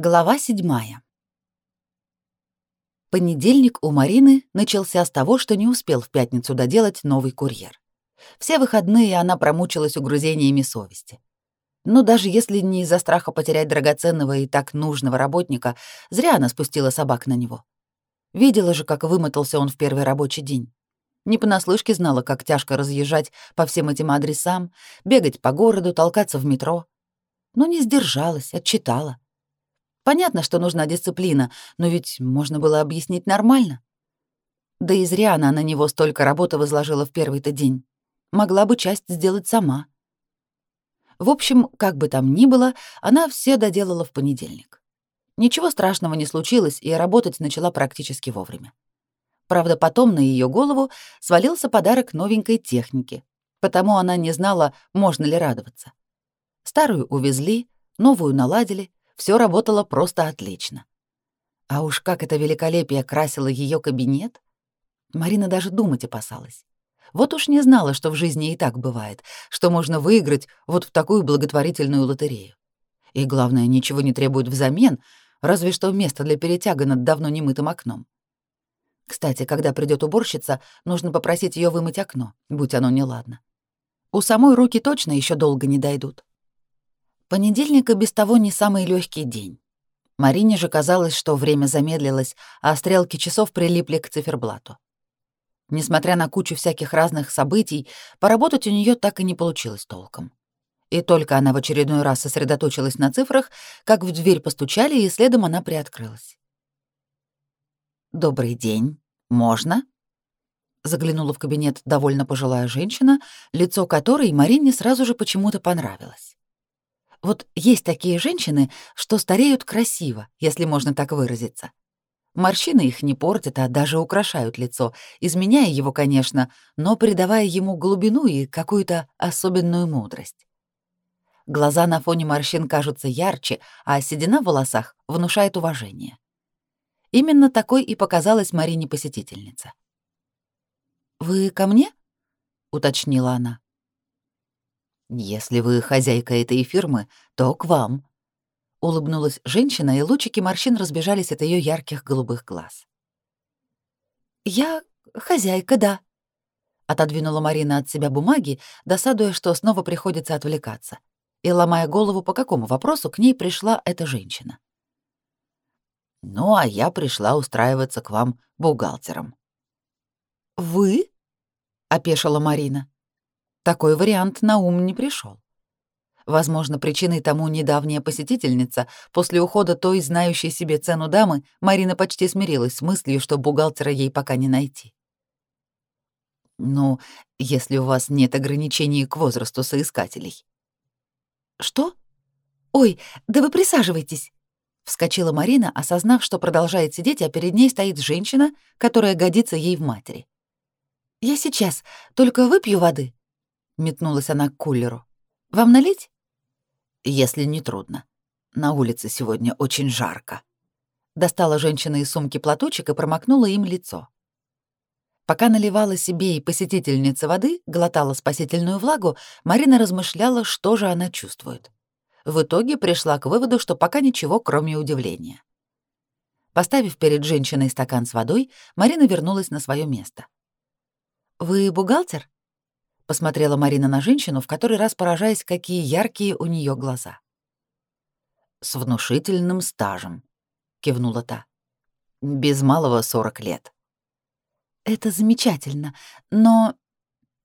Глава седьмая. Понедельник у Марины начался с того, что не успел в пятницу доделать новый курьер. Все выходные она промучилась угрызениями совести. Но даже если не из-за страха потерять драгоценного и так нужного работника, зря она спустила собак на него. Видела же, как вымотался он в первый рабочий день. Не понаслышке знала, как тяжко разъезжать по всем этим адресам, бегать по городу, толкаться в метро. Но не сдержалась, отчитала. Понятно, что нужна дисциплина, но ведь можно было объяснить нормально. Да и зря она на него столько работы возложила в первый-то день. Могла бы часть сделать сама. В общем, как бы там ни было, она все доделала в понедельник. Ничего страшного не случилось, и работать начала практически вовремя. Правда, потом на ее голову свалился подарок новенькой техники, потому она не знала, можно ли радоваться. Старую увезли, новую наладили, все работало просто отлично. А уж как это великолепие красило ее кабинет! Марина даже думать опасалась. Вот уж не знала, что в жизни и так бывает, что можно выиграть вот в такую благотворительную лотерею. И главное, ничего не требует взамен, разве что место для перетяга над давно немытым окном. Кстати, когда придет уборщица, нужно попросить ее вымыть окно, будь оно неладно. У самой руки точно еще долго не дойдут. Понедельник и без того не самый легкий день. Марине же казалось, что время замедлилось, а стрелки часов прилипли к циферблату. Несмотря на кучу всяких разных событий, поработать у нее так и не получилось толком. И только она в очередной раз сосредоточилась на цифрах, как в дверь постучали, и следом она приоткрылась. «Добрый день. Можно?» Заглянула в кабинет довольно пожилая женщина, лицо которой Марине сразу же почему-то понравилось. Вот есть такие женщины, что стареют красиво, если можно так выразиться. Морщины их не портят, а даже украшают лицо, изменяя его, конечно, но придавая ему глубину и какую-то особенную мудрость. Глаза на фоне морщин кажутся ярче, а седина в волосах внушает уважение. Именно такой и показалась Марине посетительница. «Вы ко мне?» — уточнила она. «Если вы хозяйка этой фирмы, то к вам», — улыбнулась женщина, и лучики морщин разбежались от ее ярких голубых глаз. «Я хозяйка, да», — отодвинула Марина от себя бумаги, досадуя, что снова приходится отвлекаться, и ломая голову, по какому вопросу к ней пришла эта женщина. «Ну, а я пришла устраиваться к вам бухгалтером». «Вы?» — опешила Марина. Такой вариант на ум не пришел. Возможно, причиной тому недавняя посетительница. После ухода той, знающей себе цену дамы, Марина почти смирилась с мыслью, что бухгалтера ей пока не найти. «Ну, если у вас нет ограничений к возрасту соискателей». «Что? Ой, да вы присаживайтесь!» Вскочила Марина, осознав, что продолжает сидеть, а перед ней стоит женщина, которая годится ей в матери. «Я сейчас, только выпью воды», метнулась она к кулеру. Вам налить? Если не трудно. На улице сегодня очень жарко. Достала женщина из сумки платочек и промокнула им лицо. Пока наливала себе и посетительнице воды, глотала спасительную влагу, Марина размышляла, что же она чувствует. В итоге пришла к выводу, что пока ничего, кроме удивления. Поставив перед женщиной стакан с водой, Марина вернулась на свое место. «Вы бухгалтер?» Посмотрела Марина на женщину, в который раз поражаясь, какие яркие у нее глаза. С внушительным стажем, кивнула та. Без малого сорок лет. Это замечательно, но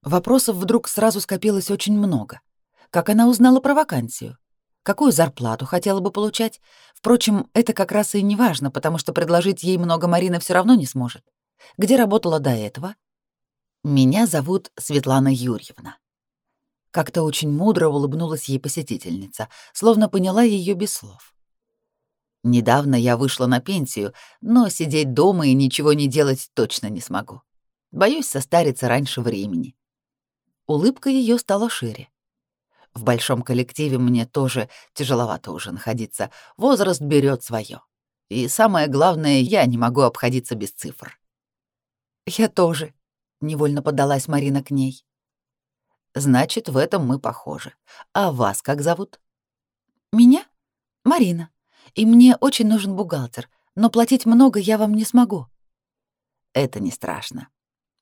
вопросов вдруг сразу скопилось очень много. Как она узнала про вакансию? Какую зарплату хотела бы получать? Впрочем, это как раз и не важно, потому что предложить ей много Марина все равно не сможет. Где работала до этого? Меня зовут Светлана Юрьевна. Как-то очень мудро улыбнулась ей посетительница, словно поняла ее без слов. Недавно я вышла на пенсию, но сидеть дома и ничего не делать точно не смогу. Боюсь состариться раньше времени. Улыбка ее стала шире. В большом коллективе мне тоже тяжеловато уже находиться. Возраст берет свое. И самое главное, я не могу обходиться без цифр. Я тоже, невольно поддалась Марина к ней. Значит, в этом мы похожи. А вас как зовут? Меня? Марина. И мне очень нужен бухгалтер, но платить много я вам не смогу». «Это не страшно.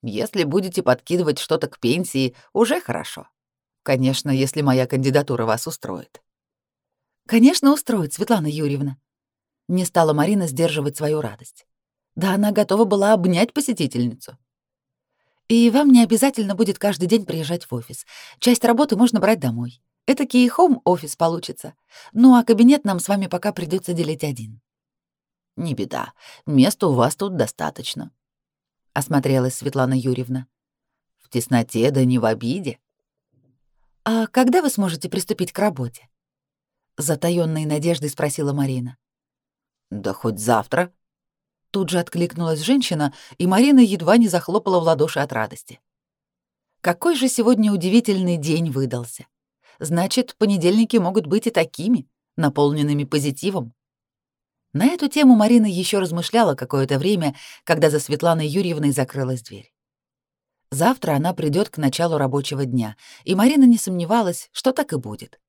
Если будете подкидывать что-то к пенсии, уже хорошо. Конечно, если моя кандидатура вас устроит». «Конечно, устроит, Светлана Юрьевна». Не стала Марина сдерживать свою радость. Да она готова была обнять посетительницу. И вам не обязательно будет каждый день приезжать в офис. Часть работы можно брать домой. Это Этакий хоум-офис получится. Ну а кабинет нам с вами пока придется делить один. Не беда. Места у вас тут достаточно. Осмотрелась Светлана Юрьевна. В тесноте да не в обиде. А когда вы сможете приступить к работе? Затаённой надеждой спросила Марина. Да хоть завтра, Тут же откликнулась женщина, и Марина едва не захлопала в ладоши от радости. Какой же сегодня удивительный день выдался. Значит, понедельники могут быть и такими, наполненными позитивом. На эту тему Марина еще размышляла какое-то время, когда за Светланой Юрьевной закрылась дверь. Завтра она придет к началу рабочего дня, и Марина не сомневалась, что так и будет.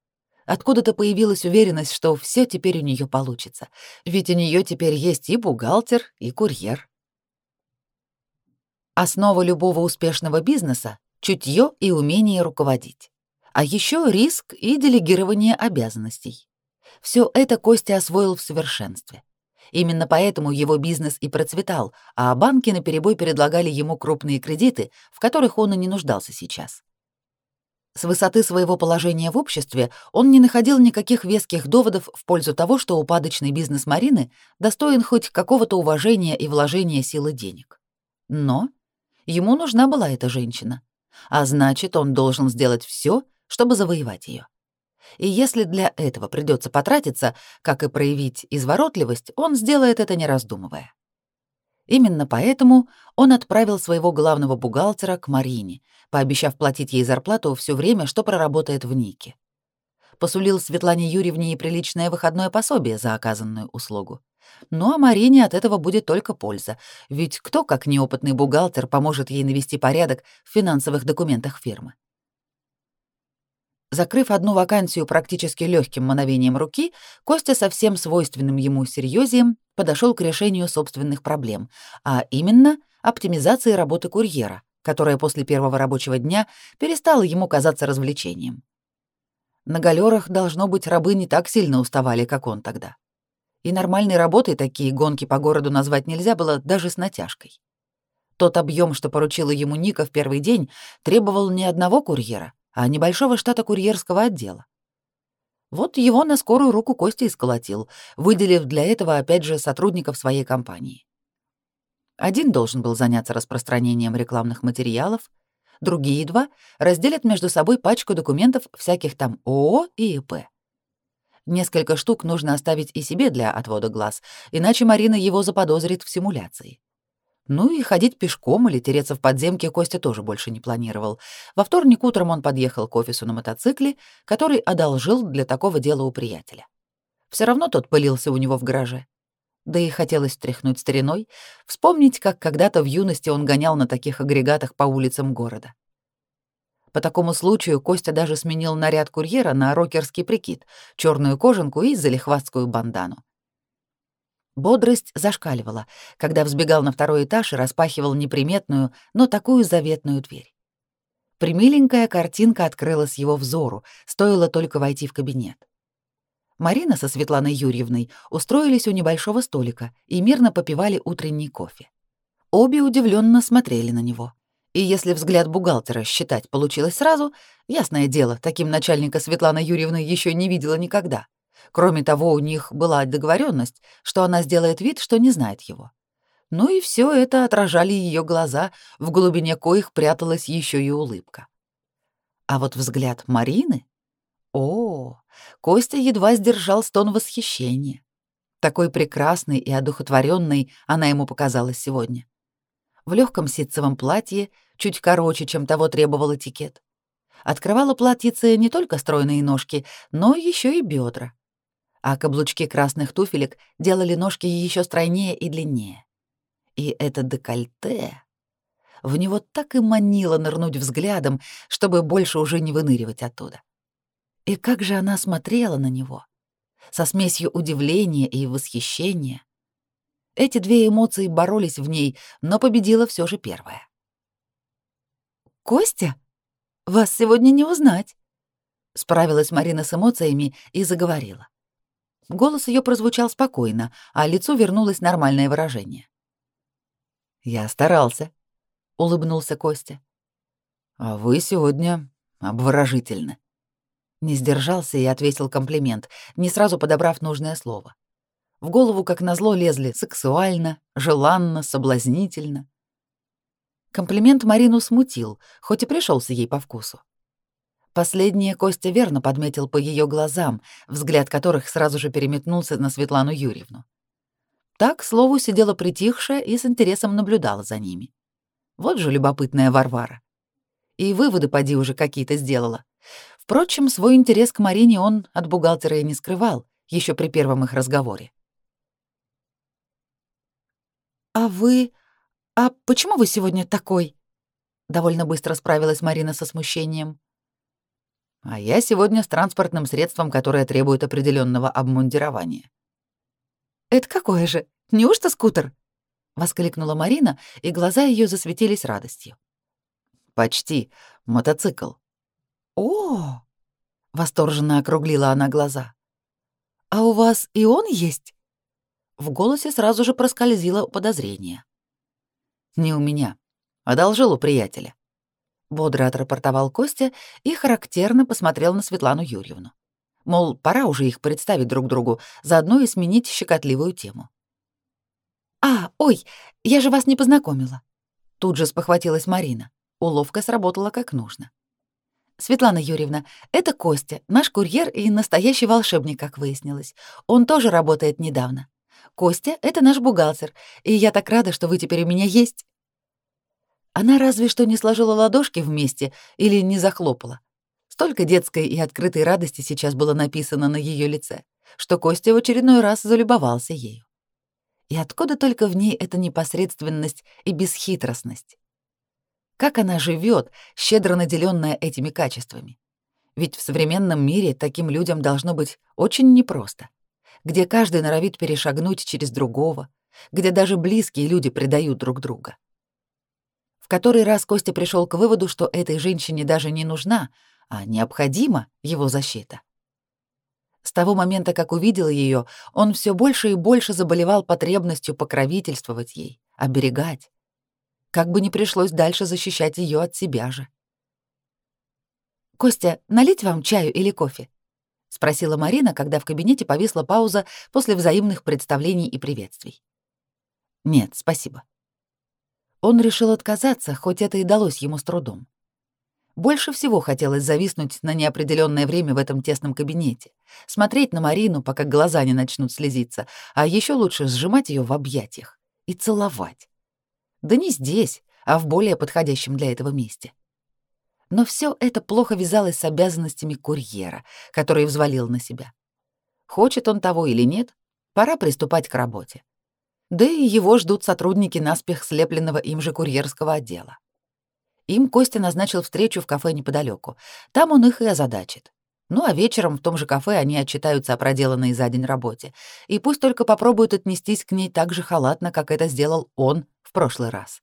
Откуда-то появилась уверенность, что все теперь у нее получится, ведь у нее теперь есть и бухгалтер, и курьер. Основа любого успешного бизнеса — чутье и умение руководить. А еще риск и делегирование обязанностей. Все это Костя освоил в совершенстве. Именно поэтому его бизнес и процветал, а банки наперебой предлагали ему крупные кредиты, в которых он и не нуждался сейчас. С высоты своего положения в обществе он не находил никаких веских доводов в пользу того, что упадочный бизнес Марины достоин хоть какого-то уважения и вложения силы денег. Но ему нужна была эта женщина, а значит, он должен сделать все, чтобы завоевать ее. И если для этого придется потратиться, как и проявить изворотливость, он сделает это не раздумывая. Именно поэтому он отправил своего главного бухгалтера к Марине, пообещав платить ей зарплату все время, что проработает в Нике. Посулил Светлане Юрьевне и приличное выходное пособие за оказанную услугу. Ну а Марине от этого будет только польза, ведь кто, как неопытный бухгалтер, поможет ей навести порядок в финансовых документах фирмы? Закрыв одну вакансию практически легким мановением руки, Костя со всем свойственным ему серьезием подошел к решению собственных проблем, а именно оптимизации работы курьера, которая после первого рабочего дня перестала ему казаться развлечением. На галерах, должно быть, рабы не так сильно уставали, как он тогда. И нормальной работой такие гонки по городу назвать нельзя было даже с натяжкой. Тот объем, что поручила ему Ника в первый день, требовал не одного курьера, а небольшого штата курьерского отдела. Вот его на скорую руку Костя и сколотил, выделив для этого опять же сотрудников своей компании. Один должен был заняться распространением рекламных материалов, другие два разделят между собой пачку документов всяких там ООО и ИП. Несколько штук нужно оставить и себе для отвода глаз, иначе Марина его заподозрит в симуляции. Ну и ходить пешком или тереться в подземке Костя тоже больше не планировал. Во вторник утром он подъехал к офису на мотоцикле, который одолжил для такого дела у приятеля. Все равно тот пылился у него в гараже. Да и хотелось тряхнуть стариной, вспомнить, как когда-то в юности он гонял на таких агрегатах по улицам города. По такому случаю Костя даже сменил наряд курьера на рокерский прикид, черную кожанку и залихватскую бандану. Бодрость зашкаливала, когда взбегал на второй этаж и распахивал неприметную, но такую заветную дверь. Примиленькая картинка открылась его взору, стоило только войти в кабинет. Марина со Светланой Юрьевной устроились у небольшого столика и мирно попивали утренний кофе. Обе удивленно смотрели на него. И если взгляд бухгалтера считать получилось сразу, ясное дело, таким начальника Светлана Юрьевна еще не видела никогда. Кроме того, у них была договоренность, что она сделает вид, что не знает его. Ну и все это отражали ее глаза, в глубине коих пряталась еще и улыбка. А вот взгляд Марины о, Костя едва сдержал стон восхищения. Такой прекрасной и одухотворенной она ему показалась сегодня. В легком ситцевом платье, чуть короче, чем того требовал этикет. Открывала платьице не только стройные ножки, но еще и бедра. А каблучки красных туфелек делали ножки еще стройнее и длиннее. И это декольте... В него так и манило нырнуть взглядом, чтобы больше уже не выныривать оттуда. И как же она смотрела на него. со смесью удивления и восхищения. Эти две эмоции боролись в ней, но победила все же первая. «Костя, вас сегодня не узнать», — справилась Марина с эмоциями и заговорила. Голос ее прозвучал спокойно, а лицу вернулось нормальное выражение. «Я старался», — улыбнулся Костя. «А вы сегодня обворожительны». Не сдержался и ответил комплимент, не сразу подобрав нужное слово. В голову, как назло, лезли сексуально, желанно, соблазнительно. Комплимент Марину смутил, хоть и пришелся ей по вкусу. Последнее Костя верно подметил по ее глазам, взгляд которых сразу же переметнулся на Светлану Юрьевну. Так, слову, сидела притихшая и с интересом наблюдала за ними. Вот же любопытная Варвара. И выводы поди уже какие-то сделала. Впрочем, свой интерес к Марине он от бухгалтера и не скрывал, еще при первом их разговоре. «А вы... А почему вы сегодня такой?» Довольно быстро справилась Марина со смущением. «А я сегодня с транспортным средством, которое требует определенного обмундирования». «Это какое же? Неужто скутер?» — воскликнула Марина, и глаза ее засветились радостью. «Почти. Мотоцикл». «О!» — восторженно округлила она глаза. «А у вас и он есть?» В голосе сразу же проскользило подозрение. «Не у меня. Одолжил у приятеля». Бодро отрапортовал Костя и характерно посмотрел на Светлану Юрьевну. Мол, пора уже их представить друг другу, заодно и сменить щекотливую тему. «А, ой, я же вас не познакомила». Тут же спохватилась Марина. Уловка сработала как нужно. «Светлана Юрьевна, это Костя, наш курьер и настоящий волшебник, как выяснилось. Он тоже работает недавно. Костя — это наш бухгалтер, и я так рада, что вы теперь у меня есть». Она разве что не сложила ладошки вместе или не захлопала. Столько детской и открытой радости сейчас было написано на ее лице, что Костя в очередной раз залюбовался ею. И откуда только в ней эта непосредственность и бесхитростность? Как она живет, щедро наделенная этими качествами? Ведь в современном мире таким людям должно быть очень непросто где каждый норовит перешагнуть через другого, где даже близкие люди предают друг друга. Который раз Костя пришел к выводу, что этой женщине даже не нужна, а необходима его защита. С того момента, как увидел ее, он все больше и больше заболевал потребностью покровительствовать ей, оберегать. Как бы ни пришлось дальше защищать ее от себя же. «Костя, налить вам чаю или кофе?» — спросила Марина, когда в кабинете повисла пауза после взаимных представлений и приветствий. «Нет, спасибо». Он решил отказаться, хоть это и далось ему с трудом. Больше всего хотелось зависнуть на неопределенное время в этом тесном кабинете, смотреть на Марину, пока глаза не начнут слезиться, а еще лучше сжимать ее в объятиях и целовать. Да не здесь, а в более подходящем для этого месте. Но все это плохо вязалось с обязанностями курьера, который взвалил на себя. Хочет он того или нет, пора приступать к работе. Да и его ждут сотрудники наспех слепленного им же курьерского отдела. Им Костя назначил встречу в кафе неподалеку. Там он их и озадачит. Ну а вечером в том же кафе они отчитаются о проделанной за день работе. И пусть только попробуют отнестись к ней так же халатно, как это сделал он в прошлый раз.